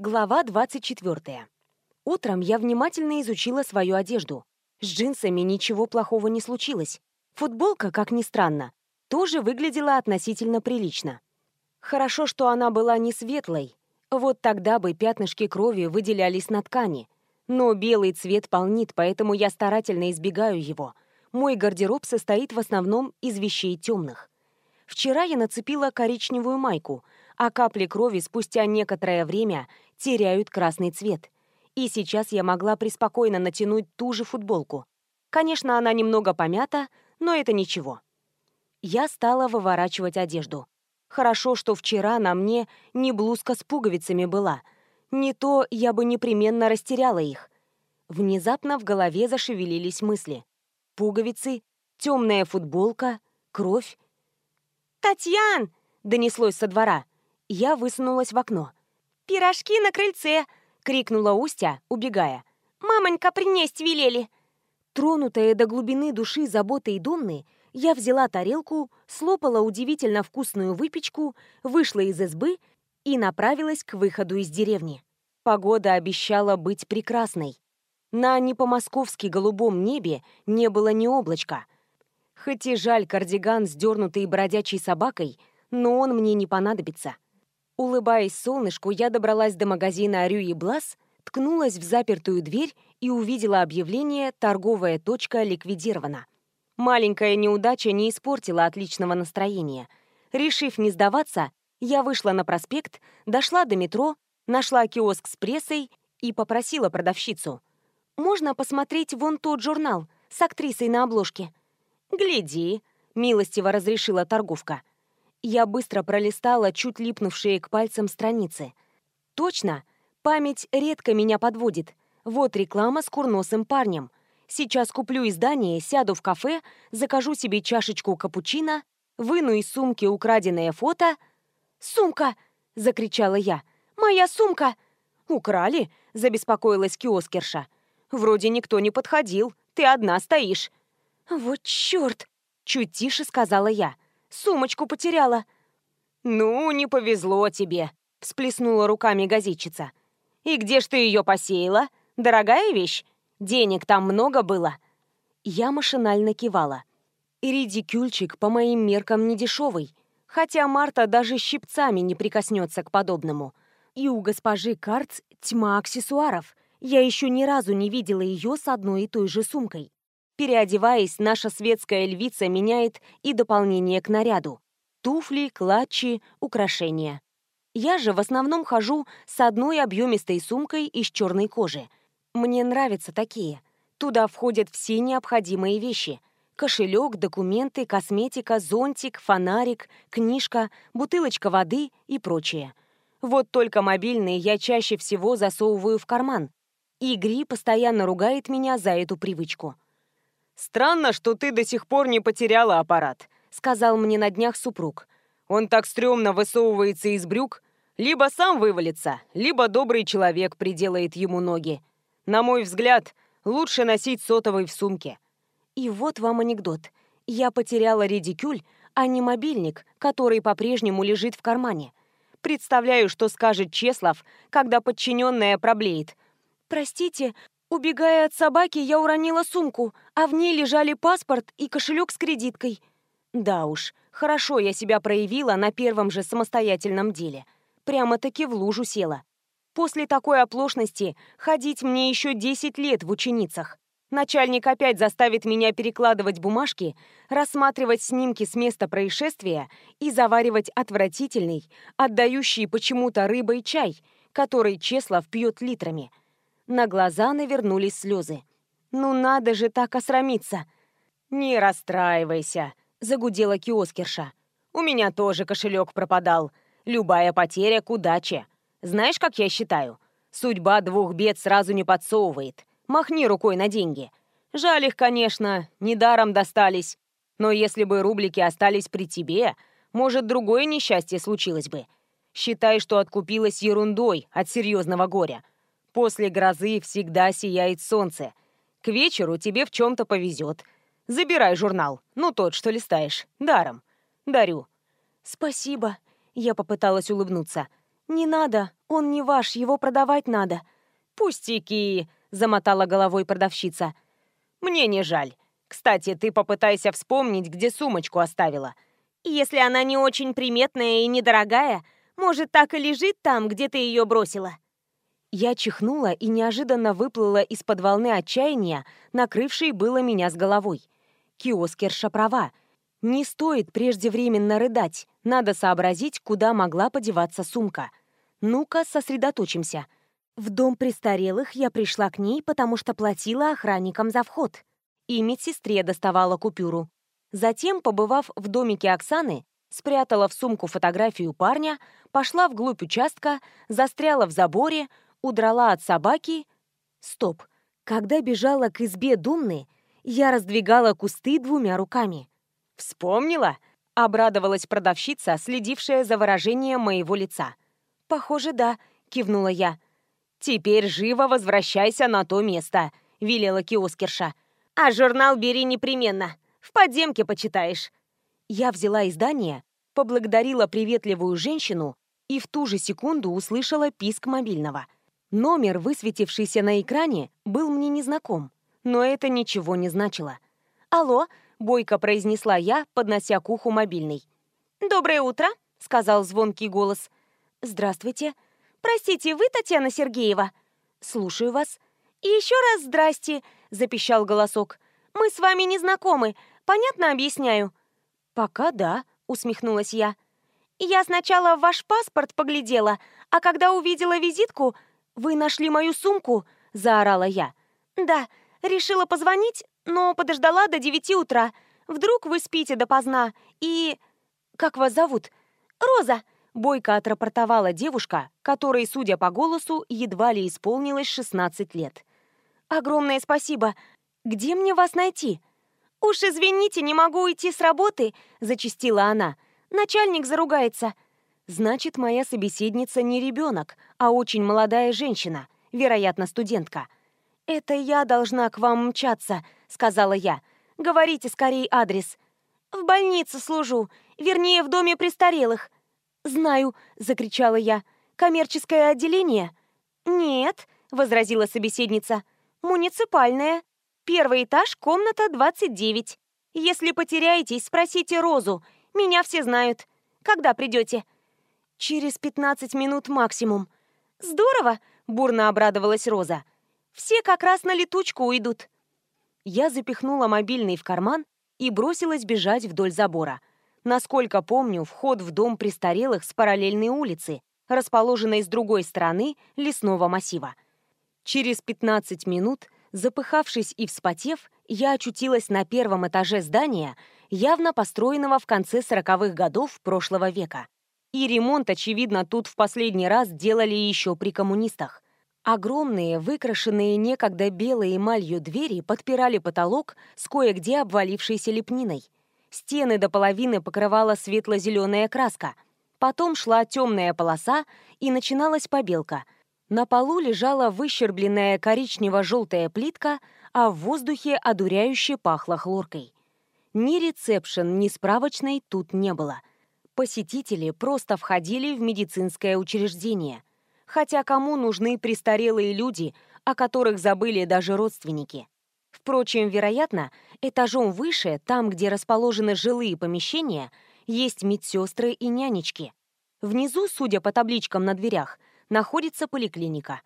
Глава 24. Утром я внимательно изучила свою одежду. С джинсами ничего плохого не случилось. Футболка, как ни странно, тоже выглядела относительно прилично. Хорошо, что она была не светлой. Вот тогда бы пятнышки крови выделялись на ткани. Но белый цвет полнит, поэтому я старательно избегаю его. Мой гардероб состоит в основном из вещей темных. Вчера я нацепила коричневую майку, а капли крови спустя некоторое время теряют красный цвет. И сейчас я могла преспокойно натянуть ту же футболку. Конечно, она немного помята, но это ничего. Я стала выворачивать одежду. Хорошо, что вчера на мне не блузка с пуговицами была. Не то я бы непременно растеряла их. Внезапно в голове зашевелились мысли. Пуговицы, темная футболка, кровь. «Татьян!» — донеслось со двора. Я высунулась в окно. «Пирожки на крыльце!» — крикнула Устя, убегая. «Мамонька, принесть велели!» Тронутая до глубины души заботой Домны, я взяла тарелку, слопала удивительно вкусную выпечку, вышла из избы и направилась к выходу из деревни. Погода обещала быть прекрасной. На не по-московски голубом небе не было ни облачка. Хоть и жаль кардиган, сдернутый бродячей собакой, но он мне не понадобится. Улыбаясь солнышку, я добралась до магазина «Рю и Блас», ткнулась в запертую дверь и увидела объявление «Торговая точка ликвидирована». Маленькая неудача не испортила отличного настроения. Решив не сдаваться, я вышла на проспект, дошла до метро, нашла киоск с прессой и попросила продавщицу. «Можно посмотреть вон тот журнал с актрисой на обложке?» «Гляди», — милостиво разрешила торговка. Я быстро пролистала чуть липнувшие к пальцам страницы. Точно, память редко меня подводит. Вот реклама с курносым парнем. Сейчас куплю издание, сяду в кафе, закажу себе чашечку капучино, выну из сумки украденное фото. «Сумка!» — закричала я. «Моя сумка!» «Украли?» — забеспокоилась киоскерша. «Вроде никто не подходил, ты одна стоишь». «Вот черт!» — чуть тише сказала я. Сумочку потеряла». «Ну, не повезло тебе», — всплеснула руками газетчица. «И где ж ты ее посеяла? Дорогая вещь? Денег там много было?» Я машинально кивала. Иридикюльчик по моим меркам не дешевый, хотя Марта даже щипцами не прикоснется к подобному. И у госпожи Карц тьма аксессуаров. Я еще ни разу не видела ее с одной и той же сумкой. Переодеваясь, наша светская львица меняет и дополнение к наряду. Туфли, клатчи, украшения. Я же в основном хожу с одной объемистой сумкой из черной кожи. Мне нравятся такие. Туда входят все необходимые вещи. Кошелек, документы, косметика, зонтик, фонарик, книжка, бутылочка воды и прочее. Вот только мобильный я чаще всего засовываю в карман. И Гри постоянно ругает меня за эту привычку. «Странно, что ты до сих пор не потеряла аппарат», — сказал мне на днях супруг. «Он так стрёмно высовывается из брюк. Либо сам вывалится, либо добрый человек приделает ему ноги. На мой взгляд, лучше носить сотовый в сумке». И вот вам анекдот. Я потеряла редикюль, а не мобильник, который по-прежнему лежит в кармане. Представляю, что скажет Чеслав, когда подчиненная проблеет. «Простите, Убегая от собаки, я уронила сумку, а в ней лежали паспорт и кошелек с кредиткой. Да уж, хорошо я себя проявила на первом же самостоятельном деле. Прямо-таки в лужу села. После такой оплошности ходить мне еще 10 лет в ученицах. Начальник опять заставит меня перекладывать бумажки, рассматривать снимки с места происшествия и заваривать отвратительный, отдающий почему-то рыбой чай, который Чеслав пьет литрами – на глаза навернулись слезы. «Ну надо же так осрамиться!» «Не расстраивайся», — загудела киоскерша. «У меня тоже кошелек пропадал. Любая потеря к удаче. Знаешь, как я считаю? Судьба двух бед сразу не подсовывает. Махни рукой на деньги. Жаль их, конечно, недаром достались. Но если бы рублики остались при тебе, может, другое несчастье случилось бы. Считай, что откупилась ерундой от серьезного горя. После грозы всегда сияет солнце. К вечеру тебе в чем-то повезет. Забирай журнал, ну тот, что листаешь, даром. Дарю. Спасибо. Я попыталась улыбнуться. «Не надо, он не ваш, его продавать надо». «Пустяки!» — замотала головой продавщица. «Мне не жаль. Кстати, ты попытайся вспомнить, где сумочку оставила. Если она не очень приметная и недорогая, может, так и лежит там, где ты ее бросила?» Я чихнула и неожиданно выплыла из-под волны отчаяния, накрывшей было меня с головой. Киоскерша права. Не стоит преждевременно рыдать, надо сообразить, куда могла подеваться сумка. Ну-ка, сосредоточимся. В дом престарелых я пришла к ней, потому что платила охранникам за вход. И медсестре доставала купюру. Затем, побывав в домике Оксаны, спрятала в сумку фотографию парня, пошла вглубь участка, застряла в заборе, удрала от собаки. Стоп. Когда бежала к избе Думны, я раздвигала кусты двумя руками. «Вспомнила?» — обрадовалась продавщица, следившая за выражением моего лица. «Похоже, да», — кивнула я. «Теперь живо возвращайся на то место», — велела киоскерша. «А журнал бери непременно. В подземке почитаешь». Я взяла издание, поблагодарила приветливую женщину и в ту же секунду услышала писк мобильного. Номер, высветившийся на экране, был мне незнаком, но это ничего не значило. «Алло», — бойко произнесла я, поднося к уху мобильный. «Доброе утро», — сказал звонкий голос. «Здравствуйте. Простите, вы Татьяна Сергеева?» «Слушаю вас». «И еще раз здрасте», — запищал голосок. «Мы с вами не знакомы. Понятно объясняю?» «Пока да», — усмехнулась я. «Я сначала ваш паспорт поглядела, а когда увидела визитку, вы нашли мою сумку», — заорала я. «Да, решила позвонить, но подождала до девяти утра. Вдруг вы спите допоздна и... Как вас зовут? Роза!» Бойко отрапортовала девушка, которой, судя по голосу, едва ли исполнилось 16 лет. «Огромное спасибо. Где мне вас найти?» «Уж извините, не могу уйти с работы», — зачастила она. «Начальник заругается». «Значит, моя собеседница не ребенок, а очень молодая женщина, вероятно, студентка». «Это я должна к вам мчаться», — сказала я. «Говорите скорее адрес». «В больнице служу, вернее, в доме престарелых». «Знаю», — закричала я. «Коммерческое отделение?» «Нет», — возразила собеседница. «Муниципальное. Первый этаж, комната 29. Если потеряетесь, спросите Розу. Меня все знают. Когда придете?» «Через 15 минут максимум». «Здорово!» — бурно обрадовалась Роза. Все как раз на летучку уйдут. Я запихнула мобильный в карман и бросилась бежать вдоль забора. Насколько помню, вход в дом престарелых с параллельной улицы, расположенной с другой стороны лесного массива. Через 15 минут, запыхавшись и вспотев, я очутилась на первом этаже здания, явно построенного в конце 40-х годов прошлого века. И ремонт, очевидно, тут в последний раз делали еще при коммунистах. Огромные, выкрашенные некогда белой эмалью двери подпирали потолок с кое-где обвалившейся лепниной. Стены до половины покрывала светло-зеленая краска. Потом шла темная полоса и начиналась побелка. На полу лежала выщербленная коричнево-желтая плитка, а в воздухе одуряюще пахло хлоркой. Ни ресепшн, ни справочной тут не было. Посетители просто входили в медицинское учреждение – хотя кому нужны престарелые люди, о которых забыли даже родственники. Впрочем, вероятно, этажом выше, там, где расположены жилые помещения, есть медсестры и нянечки. Внизу, судя по табличкам на дверях, находится поликлиника.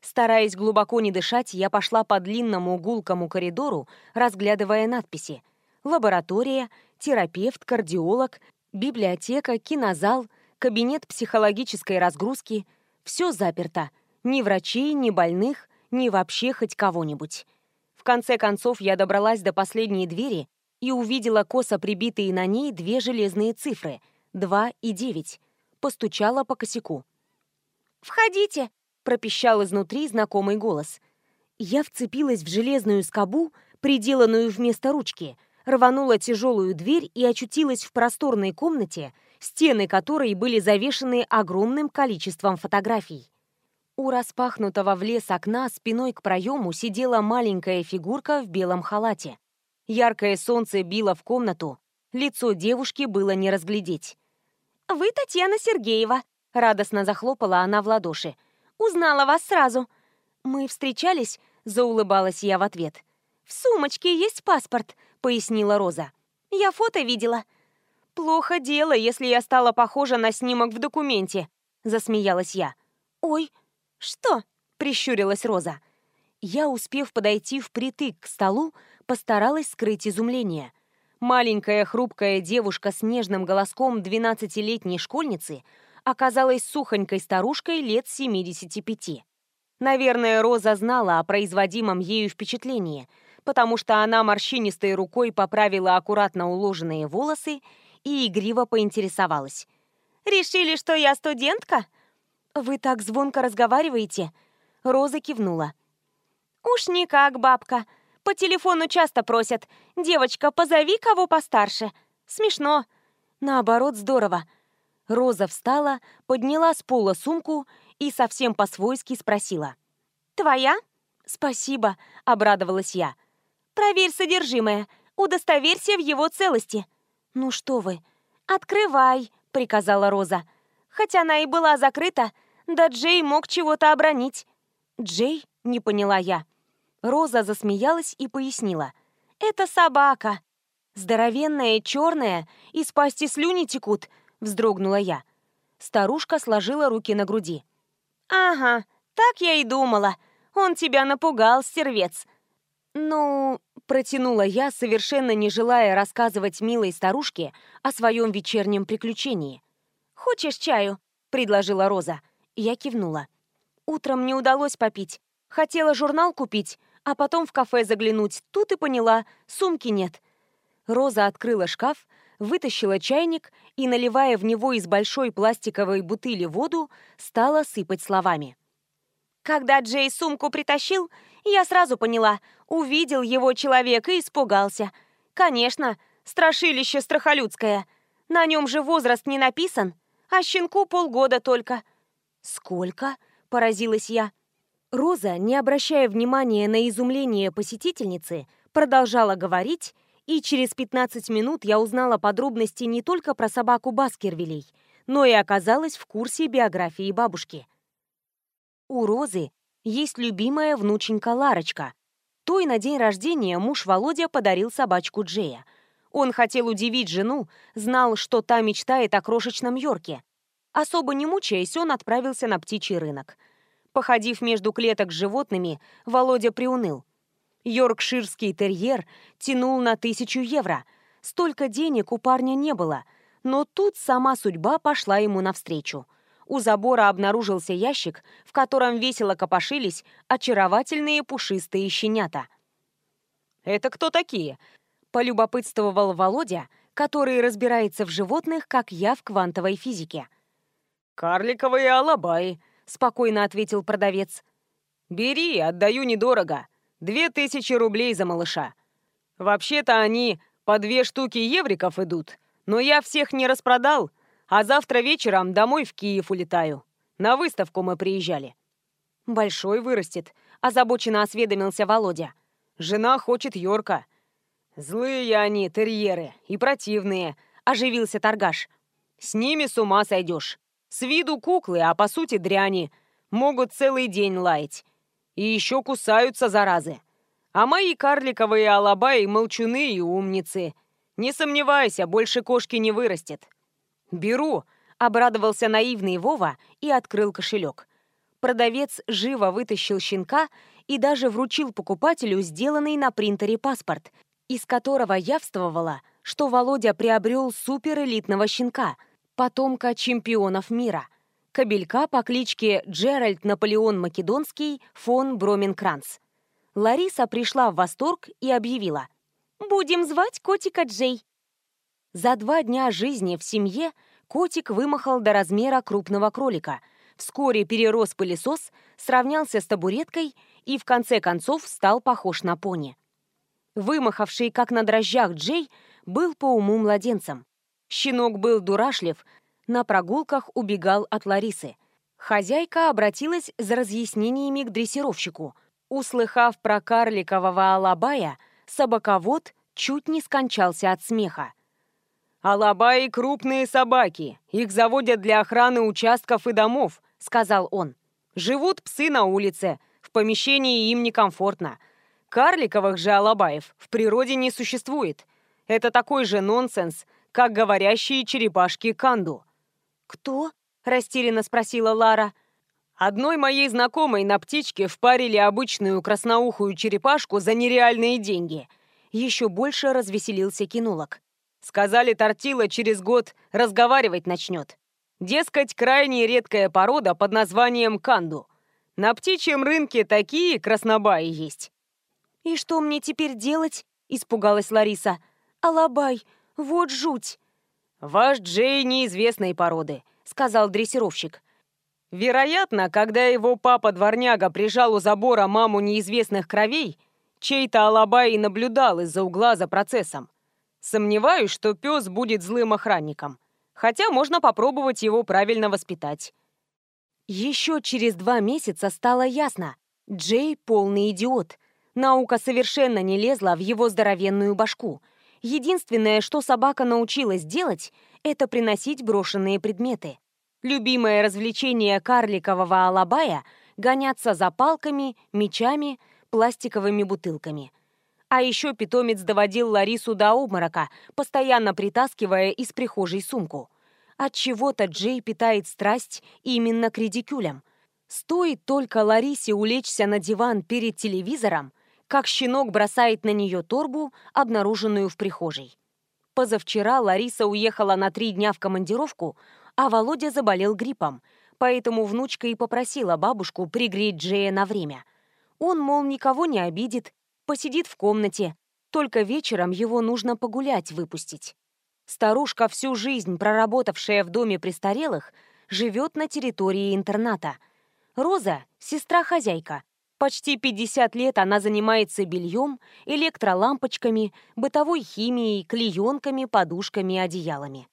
Стараясь глубоко не дышать, я пошла по длинному гулкому коридору, разглядывая надписи. Лаборатория, терапевт, кардиолог, библиотека, кинозал, кабинет психологической разгрузки – все заперто. Ни врачей, ни больных, ни вообще хоть кого-нибудь. В конце концов я добралась до последней двери и увидела косо прибитые на ней две железные цифры — 2 и 9. Постучала по косяку. «Входите!» — пропищал изнутри знакомый голос. Я вцепилась в железную скобу, приделанную вместо ручки, рванула тяжелую дверь и очутилась в просторной комнате, стены которой были завешены огромным количеством фотографий. У распахнутого в лес окна спиной к проему сидела маленькая фигурка в белом халате. Яркое солнце било в комнату, лицо девушки было не разглядеть. «Вы Татьяна Сергеева», Радостно захлопала она в ладоши. «Узнала вас сразу!» «Мы встречались?» — заулыбалась я в ответ. «В сумочке есть паспорт», — пояснила Роза. «Я фото видела». «Плохо дело, если я стала похожа на снимок в документе», — засмеялась я. «Ой, что?» — прищурилась Роза. Я, успев подойти впритык к столу, постаралась скрыть изумление. Маленькая хрупкая девушка с нежным голоском двенадцатилетней школьницы оказалась сухонькой старушкой лет 75. Наверное, Роза знала о производимом ею впечатлении, потому что она морщинистой рукой поправила аккуратно уложенные волосы и игриво поинтересовалась. «Решили, что я студентка?» «Вы так звонко разговариваете?» Роза кивнула. «Уж никак, бабка. По телефону часто просят. Девочка, позови кого постарше. Смешно. Наоборот, здорово». Роза встала, подняла с пола сумку и совсем по-свойски спросила. «Твоя?» «Спасибо», — обрадовалась я. «Проверь содержимое. Удостоверься в его целости». «Ну что вы?» «Открывай», — приказала Роза. Хотя она и была закрыта, да Джей мог чего-то обронить. «Джей?» — не поняла я. Роза засмеялась и пояснила. «Это собака. Здоровенная, черная, из пасти слюни текут», — вздрогнула я. Старушка сложила руки на груди. «Ага, так я и думала. Он тебя напугал, стервец». «Ну...» — протянула я, совершенно не желая рассказывать милой старушке о своем вечернем приключении. «Хочешь чаю?» — предложила Роза. Я кивнула. Утром не удалось попить. Хотела журнал купить, а потом в кафе заглянуть. Тут и поняла, сумки нет. Роза открыла шкаф, вытащила чайник и, наливая в него из большой пластиковой бутыли воду, стала сыпать словами. Когда Джей сумку притащил, я сразу поняла, увидел его человек и испугался. Конечно, страшилище страхолюдское. На нем же возраст не написан, а щенку полгода только. «Сколько?» – поразилась я. Роза, не обращая внимания на изумление посетительницы, продолжала говорить, и через 15 минут я узнала подробности не только про собаку Баскервилей, но и оказалась в курсе биографии бабушки. У Розы есть любимая внученька Ларочка. Той на день рождения муж Володя подарил собачку Джея. Он хотел удивить жену, знал, что та мечтает о крошечном Йорке. Особо не мучаясь, он отправился на птичий рынок. Походив между клеток с животными, Володя приуныл. Йоркширский терьер тянул на тысячу евро. Столько денег у парня не было. Но тут сама судьба пошла ему навстречу. У забора обнаружился ящик, в котором весело копошились очаровательные пушистые щенята. «Это кто такие?» – полюбопытствовал Володя, который разбирается в животных, как я в квантовой физике. «Карликовые алабаи», — спокойно ответил продавец. «Бери, отдаю недорого. Две тысячи рублей за малыша. Вообще-то они по две штуки евриков идут, но я всех не распродал, а завтра вечером домой в Киев улетаю. На выставку мы приезжали». «Большой вырастет», — озабоченно осведомился Володя. «Жена хочет Йорка». «Злые они, терьеры, и противные», — оживился торгаш. «С ними с ума сойдешь. С виду куклы, а по сути дряни. Могут целый день лаять. И еще кусаются, заразы. А мои карликовые алабаи молчуны и умницы. Не сомневайся, больше кошки не вырастет. Беру, обрадовался наивный Вова и открыл кошелек. Продавец живо вытащил щенка и даже вручил покупателю сделанный на принтере паспорт, из которого явствовало, что Володя приобрел суперэлитного щенка, потомка чемпионов мира – кобелька по кличке Джеральд Наполеон Македонский фон Броменкранц. Лариса пришла в восторг и объявила «Будем звать котика Джей». За два дня жизни в семье котик вымахал до размера крупного кролика, вскоре перерос пылесос, сравнялся с табуреткой и в конце концов стал похож на пони. Вымахавший как на дрожжах Джей был по уму младенцем. Щенок был дурашлив, на прогулках убегал от Ларисы. Хозяйка обратилась за разъяснениями к дрессировщику. Услыхав про карликового алабая, собаковод чуть не скончался от смеха. «Алабаи — крупные собаки. Их заводят для охраны участков и домов», — сказал он. «Живут псы на улице. В помещении им некомфортно. Карликовых же алабаев в природе не существует. Это такой же нонсенс, как говорящие черепашки канду». «Кто?» — растерянно спросила Лара. «Одной моей знакомой на птичке впарили обычную красноухую черепашку за нереальные деньги». Еще больше развеселился кинолог. Сказали, Тортила через год разговаривать начнет. Дескать, крайне редкая порода под названием канду. На птичьем рынке такие краснобаи есть. «И что мне теперь делать?» – испугалась Лариса. «Алабай, вот жуть!» «Ваш Джей неизвестной породы», — сказал дрессировщик. «Вероятно, когда его папа-дворняга прижал у забора маму неизвестных кровей, чей-то алабай наблюдал из-за угла за процессом. Сомневаюсь, что пес будет злым охранником. Хотя можно попробовать его правильно воспитать». Еще через два месяца стало ясно. Джей — полный идиот. Наука совершенно не лезла в его здоровенную башку — Единственное, что собака научилась делать, это приносить брошенные предметы. Любимое развлечение карликового алабая — гоняться за палками, мечами, пластиковыми бутылками. А еще питомец доводил Ларису до обморока, постоянно притаскивая из прихожей сумку. От чего то Джей питает страсть именно к редикюлям. Стоит только Ларисе улечься на диван перед телевизором — как щенок бросает на нее торбу, обнаруженную в прихожей. Позавчера Лариса уехала на три дня в командировку, а Володя заболел гриппом, поэтому внучка и попросила бабушку пригреть Джея на время. Он, мол, никого не обидит, посидит в комнате, только вечером его нужно погулять выпустить. Старушка, всю жизнь проработавшая в доме престарелых, живет на территории интерната. Роза — сестра-хозяйка, Почти 50 лет она занимается бельем, электролампочками, бытовой химией, клеенками, подушками одеялами.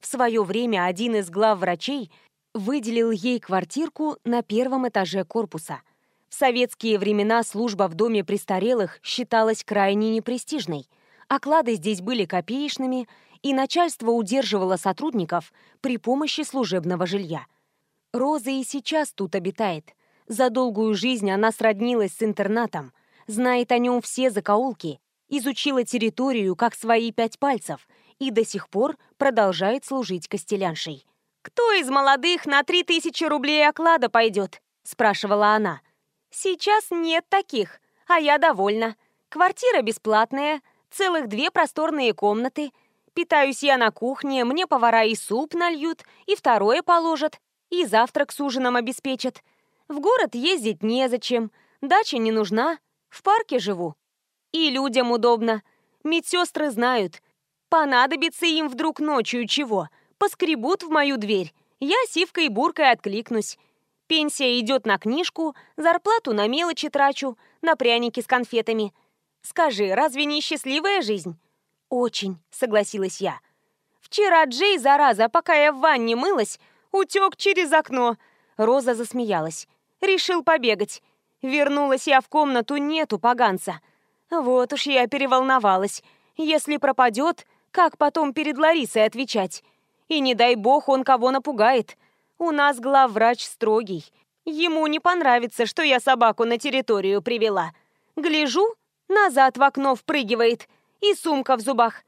В свое время один из главврачей выделил ей квартирку на первом этаже корпуса. В советские времена служба в доме престарелых считалась крайне непрестижной. Оклады здесь были копеечными, и начальство удерживало сотрудников при помощи служебного жилья. Роза и сейчас тут обитает – за долгую жизнь она сроднилась с интернатом, знает о нем все закоулки, изучила территорию как свои пять пальцев и до сих пор продолжает служить костеляншей. «Кто из молодых на три тысячи рублей оклада пойдет?» – спрашивала она. «Сейчас нет таких, а я довольна. Квартира бесплатная, целых две просторные комнаты. Питаюсь я на кухне, мне повара и суп нальют, и второе положат, и завтрак с ужином обеспечат. В город ездить незачем, дача не нужна, в парке живу. И людям удобно. Медсестры знают. Понадобится им вдруг ночью чего, поскребут в мою дверь. Я сивкой-буркой откликнусь. Пенсия идет на книжку, зарплату на мелочи трачу, на пряники с конфетами. Скажи, разве не счастливая жизнь? Очень, согласилась я. Вчера Джей, зараза, пока я в ванне мылась, утек через окно. Роза засмеялась. Решил побегать. Вернулась я в комнату, нету поганца. Вот уж я переволновалась. Если пропадет, как потом перед Ларисой отвечать? И не дай бог он кого напугает. У нас главврач строгий. Ему не понравится, что я собаку на территорию привела. Гляжу, назад в окно впрыгивает. И сумка в зубах.